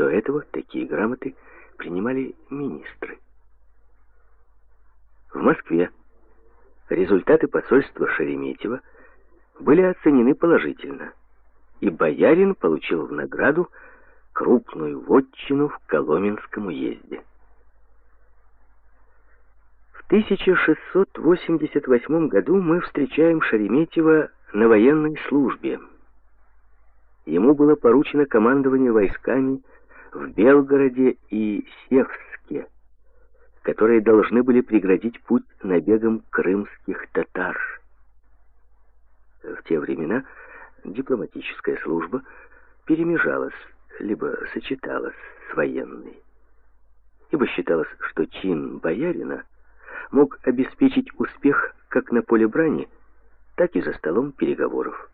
До этого такие грамоты принимали министры. В Москве результаты посольства Шереметьева были оценены положительно, и боярин получил в награду крупную вотчину в Коломенском уезде. В 1688 году мы встречаем Шереметьева на военной службе. Ему было поручено командование войсками Белгороде и Севске, которые должны были преградить путь набегам крымских татар. В те времена дипломатическая служба перемежалась, либо сочеталась с военной, ибо считалось, что чин боярина мог обеспечить успех как на поле брани, так и за столом переговоров.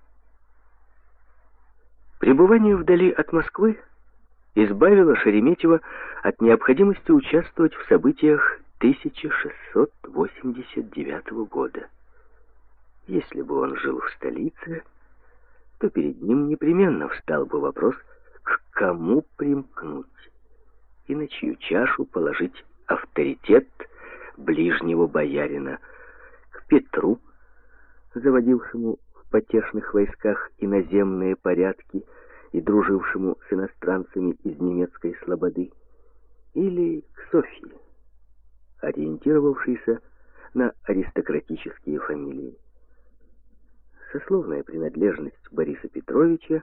Пребывание вдали от Москвы избавило Шереметьева от необходимости участвовать в событиях 1689 года. Если бы он жил в столице, то перед ним непременно встал бы вопрос, к кому примкнуть и на чью чашу положить авторитет ближнего боярина, к Петру, заводившему в потешных войсках иноземные порядки и дружившему с иностранцами из немецкой слободы, или к Софье, ориентировавшейся на аристократические фамилии сословная принадлежность Бориса Петровича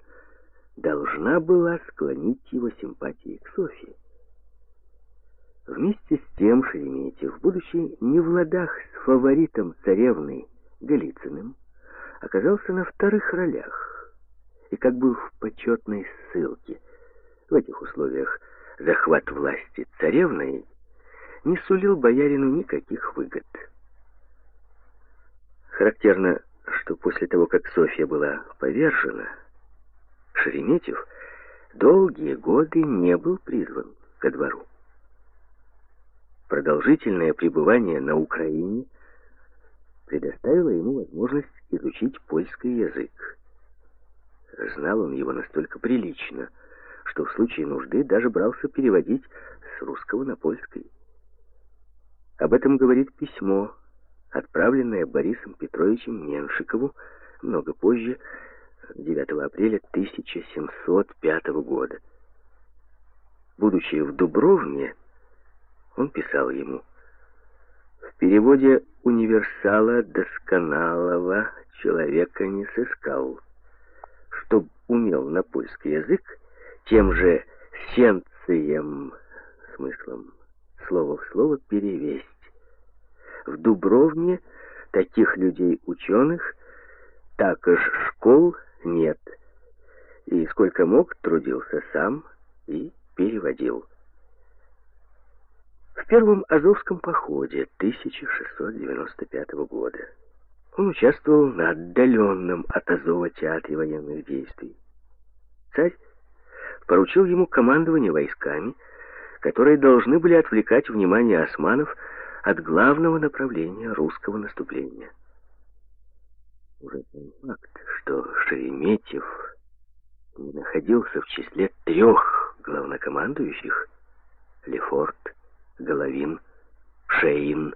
должна была склонить его симпатии к Софье. Вместе с тем Шереметьев, будучи не в ладах с фаворитом царевны Голицыным, оказался на вторых ролях и как бы в почетной ссылке. В этих условиях захват власти царевной не сулил боярину никаких выгод. Характерно что после того, как Софья была повержена, Шереметьев долгие годы не был призван ко двору. Продолжительное пребывание на Украине предоставило ему возможность изучить польский язык. Знал он его настолько прилично, что в случае нужды даже брался переводить с русского на польский. Об этом говорит письмо, отправленное Борисом Петровичем Меншикову много позже, 9 апреля 1705 года. Будучи в Дубровне, он писал ему «В переводе универсала досконалого человека не сыскал, чтоб умел на польский язык тем же сенцием, смыслом, слово в слово перевесть в Дубровне таких людей-ученых, так уж школ нет. И сколько мог, трудился сам и переводил. В первом Азовском походе 1695 года он участвовал на отдаленном от Азова театре военных действий. Царь поручил ему командование войсками, которые должны были отвлекать внимание османов от главного направления русского наступления. Уже факт, что Шереметьев не находился в числе трех главнокомандующих Лефорт, Головин, Шейн,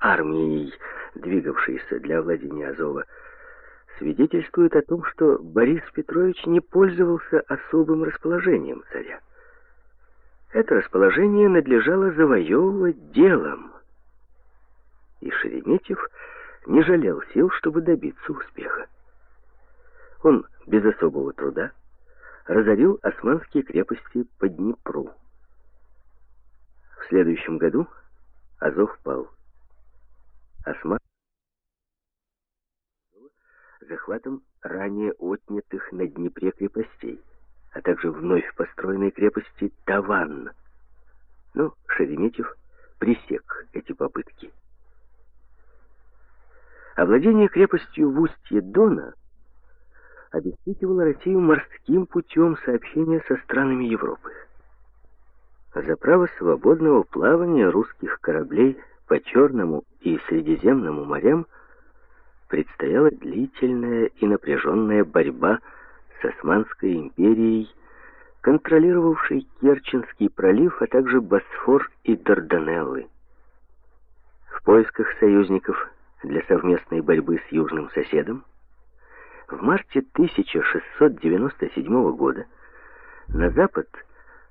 армией, двигавшейся для владения Азова, свидетельствует о том, что Борис Петрович не пользовался особым расположением царя. Это расположение надлежало завоевывать делом, и Шереметьев не жалел сил, чтобы добиться успеха. Он без особого труда разорил османские крепости по Днепру. В следующем году Азов пал. Осман захватом ранее отнятых на Днепре крепостей, а также вновь построенной крепости Таван. Но Шереметьев пресек эти попытки. Овладение крепостью в устье Дона обеспечивало Россию морским путем сообщения со странами Европы. За право свободного плавания русских кораблей по Черному и Средиземному морям предстояла длительная и напряженная борьба с Османской империей контролировавший Керченский пролив, а также Босфор и Дарданеллы. В поисках союзников для совместной борьбы с южным соседом в марте 1697 года на запад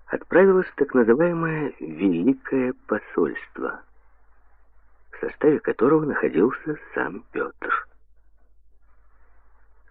отправилось так называемое «Великое посольство», в составе которого находился сам Петр.